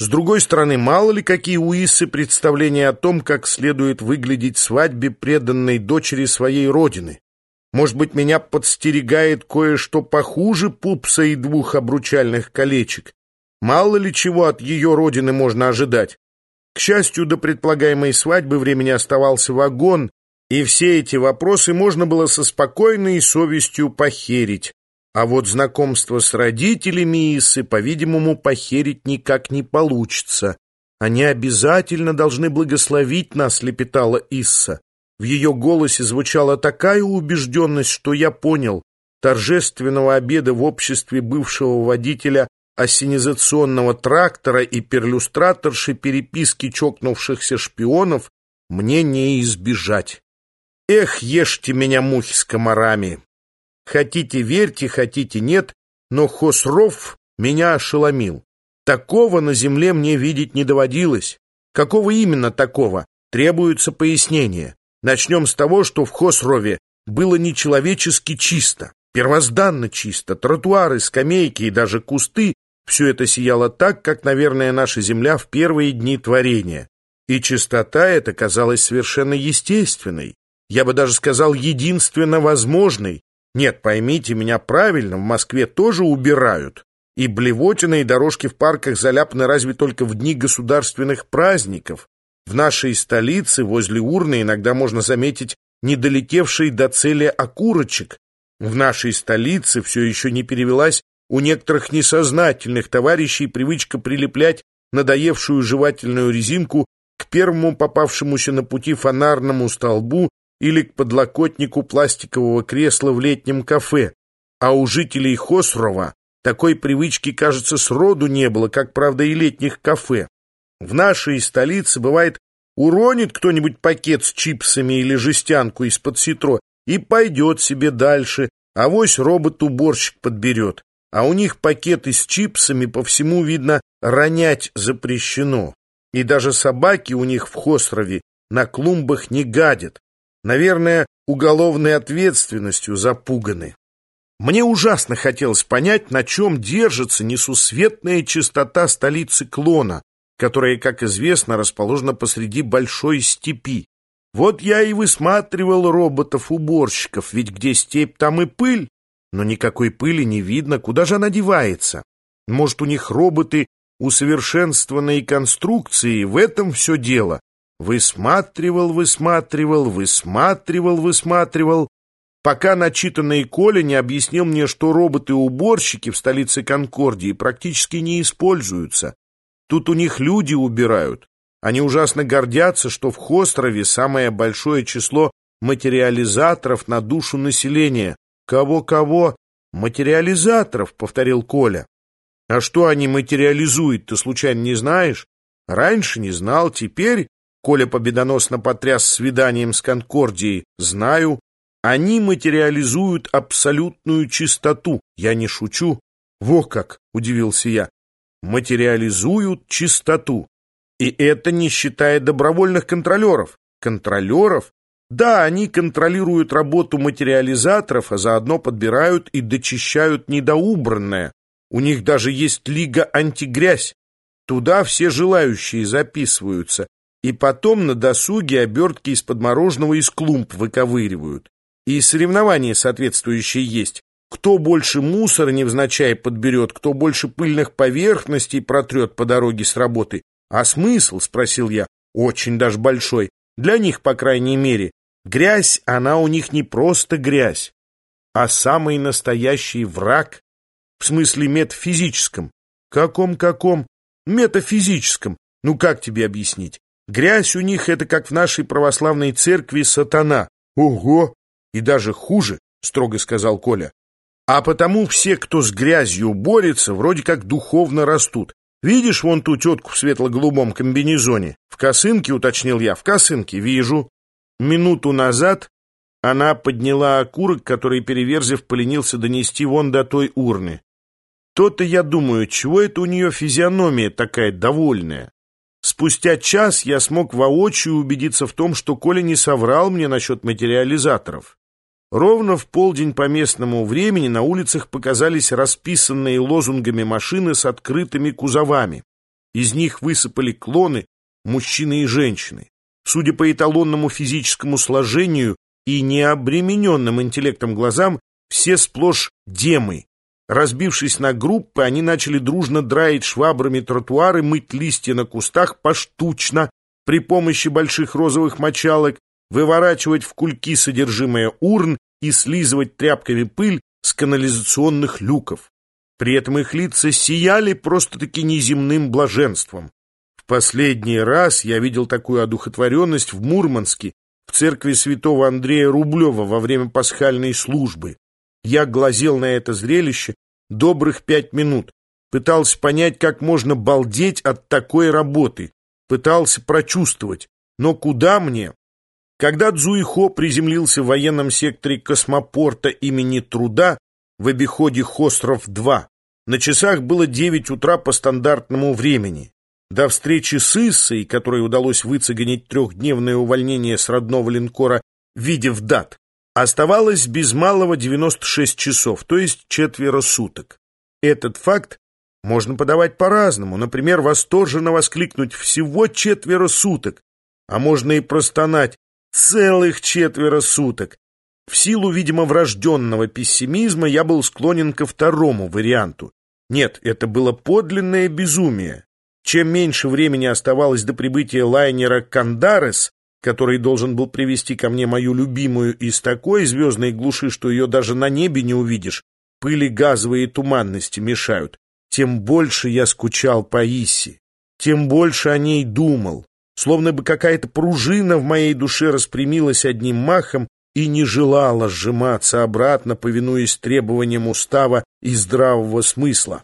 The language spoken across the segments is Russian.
С другой стороны, мало ли какие у Иссы представления о том, как следует выглядеть свадьбе преданной дочери своей родины. Может быть, меня подстерегает кое-что похуже пупса и двух обручальных колечек. Мало ли чего от ее родины можно ожидать. К счастью, до предполагаемой свадьбы времени оставался вагон, и все эти вопросы можно было со спокойной совестью похерить. А вот знакомство с родителями Исы, по-видимому, похерить никак не получится. Они обязательно должны благословить нас, лепетала Исса. В ее голосе звучала такая убежденность, что я понял, торжественного обеда в обществе бывшего водителя ассенизационного трактора и перлюстраторши переписки чокнувшихся шпионов мне не избежать. Эх, ешьте меня, мухи с комарами! Хотите верьте, хотите нет, но Хосров меня ошеломил. Такого на земле мне видеть не доводилось. Какого именно такого? Требуется пояснение. Начнем с того, что в Хосрове было нечеловечески чисто, первозданно чисто, тротуары, скамейки и даже кусты все это сияло так, как, наверное, наша земля в первые дни творения. И чистота эта казалась совершенно естественной, я бы даже сказал, единственно возможной. Нет, поймите меня правильно, в Москве тоже убирают. И блевотина, и дорожки в парках заляпаны разве только в дни государственных праздников. В нашей столице возле урны иногда можно заметить недолетевший до цели окурочек. В нашей столице все еще не перевелась у некоторых несознательных товарищей привычка прилеплять надоевшую жевательную резинку к первому попавшемуся на пути фонарному столбу или к подлокотнику пластикового кресла в летнем кафе. А у жителей Хосрова такой привычки, кажется, сроду не было, как, правда, и летних кафе. В нашей столице, бывает, уронит кто-нибудь пакет с чипсами или жестянку из-под ситро и пойдет себе дальше, а вось робот-уборщик подберет. А у них пакеты с чипсами по всему, видно, ронять запрещено. И даже собаки у них в Хострове на клумбах не гадят. Наверное, уголовной ответственностью запуганы. Мне ужасно хотелось понять, на чем держится несусветная чистота столицы Клона, которая, как известно, расположена посреди большой степи. Вот я и высматривал роботов-уборщиков, ведь где степь, там и пыль. Но никакой пыли не видно, куда же она девается? Может, у них роботы усовершенствованной конструкции, в этом все дело. Высматривал, высматривал, высматривал, высматривал, пока начитанный Коля не объяснил мне, что роботы-уборщики в столице Конкордии практически не используются. Тут у них люди убирают. Они ужасно гордятся, что в Хострове самое большое число материализаторов на душу населения. Кого-кого? Материализаторов, повторил Коля. А что они материализуют, ты случайно не знаешь? Раньше не знал, теперь, Коля победоносно потряс свиданием с Конкордией, знаю, они материализуют абсолютную чистоту. Я не шучу. Во как, удивился я материализуют чистоту. И это не считая добровольных контролеров. Контролеров? Да, они контролируют работу материализаторов, а заодно подбирают и дочищают недоубранное. У них даже есть лига антигрязь. Туда все желающие записываются. И потом на досуге обертки из-под мороженого из клумб выковыривают. И соревнования соответствующие есть. Кто больше мусора невзначай подберет, кто больше пыльных поверхностей протрет по дороге с работы. А смысл, спросил я, очень даже большой. Для них, по крайней мере. Грязь, она у них не просто грязь, а самый настоящий враг. В смысле метафизическом. Каком-каком? Метафизическом. Ну как тебе объяснить? Грязь у них это как в нашей православной церкви сатана. Ого! И даже хуже, строго сказал Коля. А потому все, кто с грязью борется, вроде как духовно растут. Видишь вон ту тетку в светло-голубом комбинезоне? В косынке, уточнил я, в косынке, вижу. Минуту назад она подняла окурок, который Переверзев поленился донести вон до той урны. То-то я думаю, чего это у нее физиономия такая довольная. Спустя час я смог воочию убедиться в том, что Коля не соврал мне насчет материализаторов. Ровно в полдень по местному времени на улицах показались расписанные лозунгами машины с открытыми кузовами. Из них высыпали клоны, мужчины и женщины. Судя по эталонному физическому сложению и необремененным интеллектом глазам, все сплошь демы. Разбившись на группы, они начали дружно драить швабрами тротуары, мыть листья на кустах поштучно, при помощи больших розовых мочалок, выворачивать в кульки содержимое урн и слизывать тряпками пыль с канализационных люков. При этом их лица сияли просто-таки неземным блаженством. В последний раз я видел такую одухотворенность в Мурманске, в церкви святого Андрея Рублева во время пасхальной службы. Я глазел на это зрелище добрых пять минут, пытался понять, как можно балдеть от такой работы, пытался прочувствовать, но куда мне? Когда Цзуихо приземлился в военном секторе космопорта имени Труда в обиходе Хостров-2, на часах было 9 утра по стандартному времени. До встречи с Иссой, которой удалось выцегонить трехдневное увольнение с родного линкора, видев дат, оставалось без малого 96 часов, то есть четверо суток. Этот факт можно подавать по-разному, например, восторженно воскликнуть «всего четверо суток», а можно и простонать «целых четверо суток». В силу, видимо, врожденного пессимизма я был склонен ко второму варианту. Нет, это было подлинное безумие. Чем меньше времени оставалось до прибытия лайнера «Кандарес», который должен был привести ко мне мою любимую из такой звездной глуши, что ее даже на небе не увидишь, пыли газовые туманности мешают, тем больше я скучал по Иси, тем больше о ней думал, словно бы какая-то пружина в моей душе распрямилась одним махом и не желала сжиматься обратно, повинуясь требованиям устава и здравого смысла.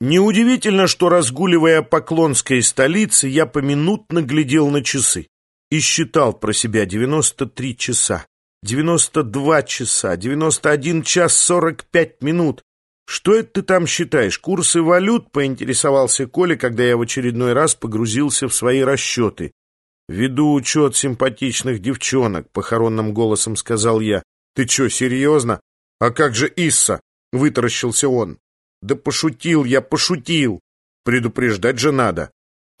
Неудивительно, что, разгуливая по Клонской столице, я поминутно глядел на часы и считал про себя 93 часа, 92 часа, 91 час 45 минут. «Что это ты там считаешь? Курсы валют?» — поинтересовался Коля, когда я в очередной раз погрузился в свои расчеты. «Веду учет симпатичных девчонок», — похоронным голосом сказал я. «Ты что, серьезно? А как же Исса?» — вытаращился он. «Да пошутил я, пошутил. Предупреждать же надо».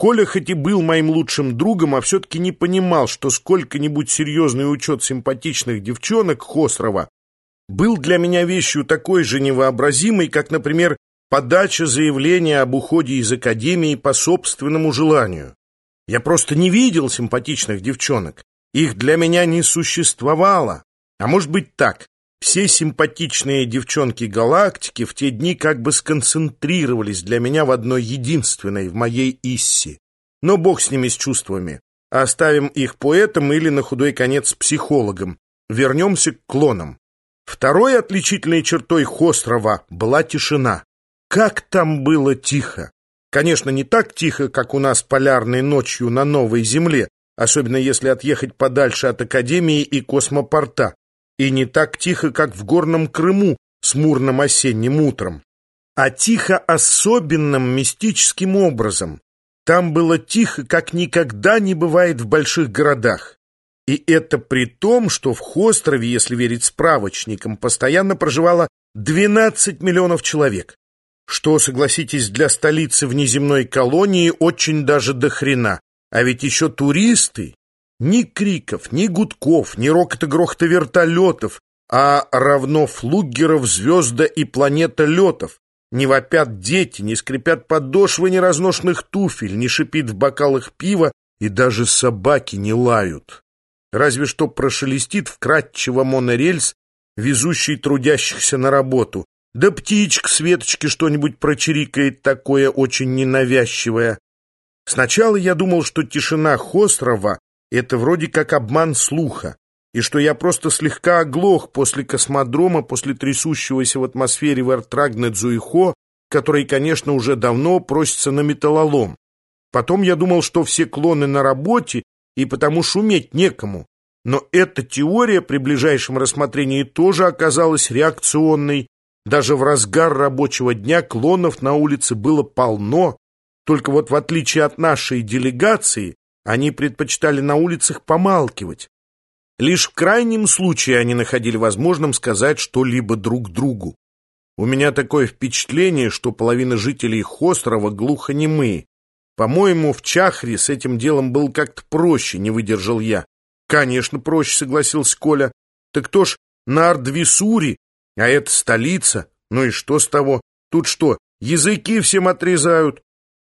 Коля хоть и был моим лучшим другом, а все-таки не понимал, что сколько-нибудь серьезный учет симпатичных девчонок Хосрова был для меня вещью такой же невообразимой, как, например, подача заявления об уходе из академии по собственному желанию. Я просто не видел симпатичных девчонок. Их для меня не существовало. А может быть так. Все симпатичные девчонки галактики в те дни как бы сконцентрировались для меня в одной единственной, в моей Исси. Но бог с ними, с чувствами. Оставим их поэтам или на худой конец психологам. Вернемся к клонам. Второй отличительной чертой Хострова была тишина. Как там было тихо! Конечно, не так тихо, как у нас полярной ночью на новой Земле, особенно если отъехать подальше от Академии и космопорта, и не так тихо, как в горном Крыму с мурным осенним утром, а тихо особенным мистическим образом. Там было тихо, как никогда не бывает в больших городах. И это при том, что в Хострове, если верить справочникам, постоянно проживало 12 миллионов человек что, согласитесь, для столицы внеземной колонии очень даже до хрена. А ведь еще туристы. Ни криков, ни гудков, ни рокота-грохота вертолетов, а равно флугеров, звезда и планета летов. Не вопят дети, не скрипят подошвы неразношенных туфель, не шипит в бокалах пива, и даже собаки не лают. Разве что прошелестит вкрадчиво монорельс, везущий трудящихся на работу, да птичка с веточки что-нибудь прочирикает такое очень ненавязчивое. Сначала я думал, что тишина Хострова — это вроде как обман слуха, и что я просто слегка оглох после космодрома, после трясущегося в атмосфере Вертрагна Дзуихо, который, конечно, уже давно просится на металлолом. Потом я думал, что все клоны на работе, и потому шуметь некому. Но эта теория при ближайшем рассмотрении тоже оказалась реакционной, даже в разгар рабочего дня клонов на улице было полно, только вот в отличие от нашей делегации, они предпочитали на улицах помалкивать. Лишь в крайнем случае они находили возможным сказать что-либо друг другу. У меня такое впечатление, что половина жителей Хострова глухонемые, По-моему, в Чахре с этим делом было как-то проще, не выдержал я. Конечно, проще, согласился Коля. Так кто ж на Ардвисуре, а это столица. Ну и что с того? Тут что, языки всем отрезают?